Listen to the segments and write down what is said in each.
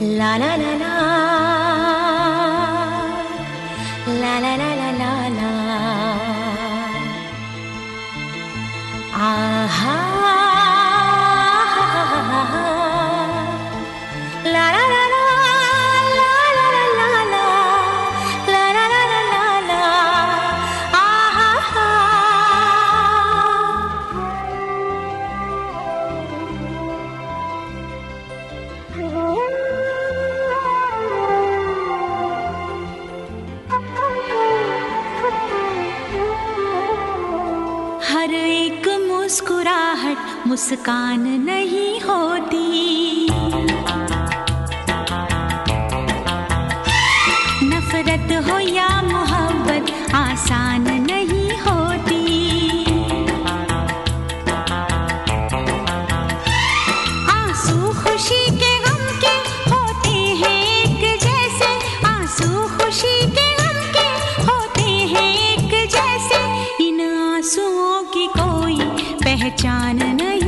La la la la. हर एक मुस्कुराहट मुस्कान नहीं होती। नफरत हो या मोहब्बत आसान पहचान नहीं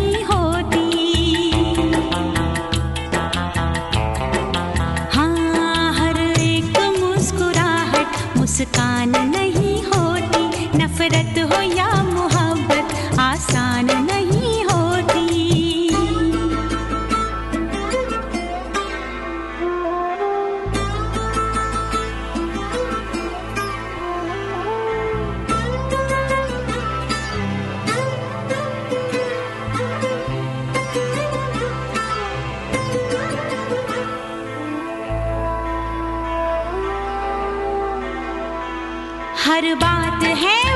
हर बात है।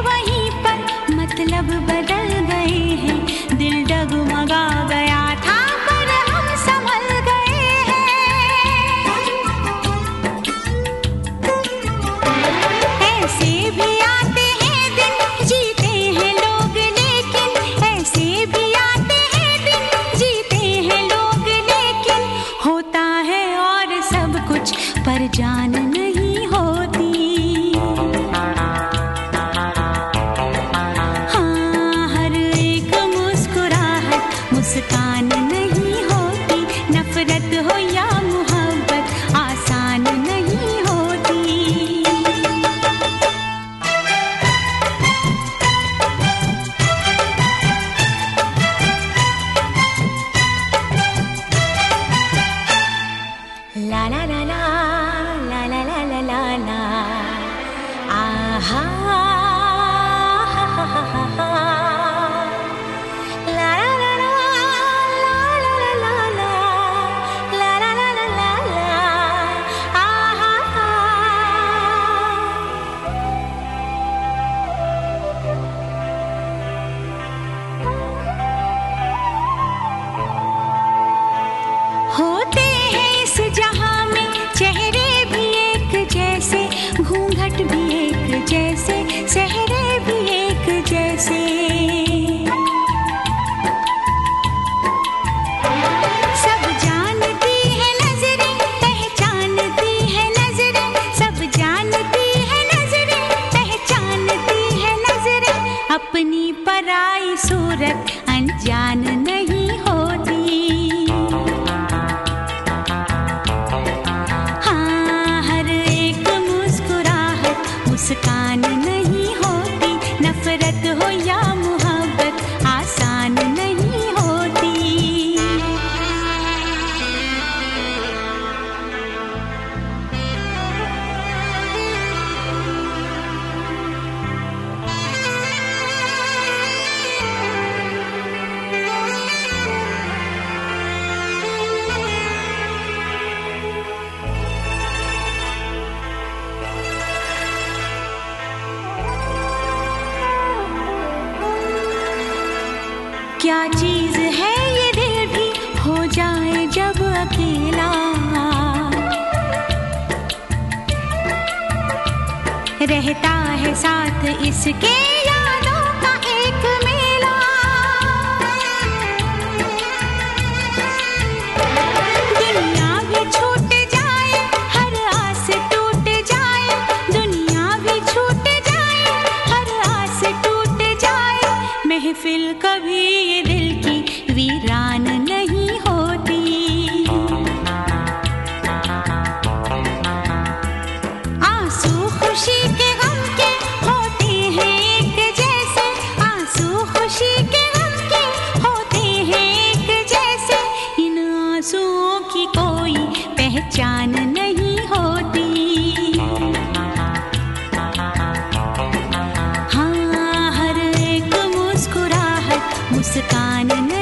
La la la la. भी एक जैसे, सहरे भी एक जैसे। सब जानती है नज़रें, पहचानती है सब जानती है पहचानती है अपनी पराई सूरत, अनजान नहीं मुस्कान क्या चीज़ है ये दिल भी हो जाए जब अकेला। रहता है साथ इसके महफिल कभी ये दिल की वीरान नहीं होती। आँसू खुशी के गम के होते हैं एक जैसे। आँसू खुशी के गम के होते हैं एक जैसे। इन आंसुओं की कोई पहचान मुस्कान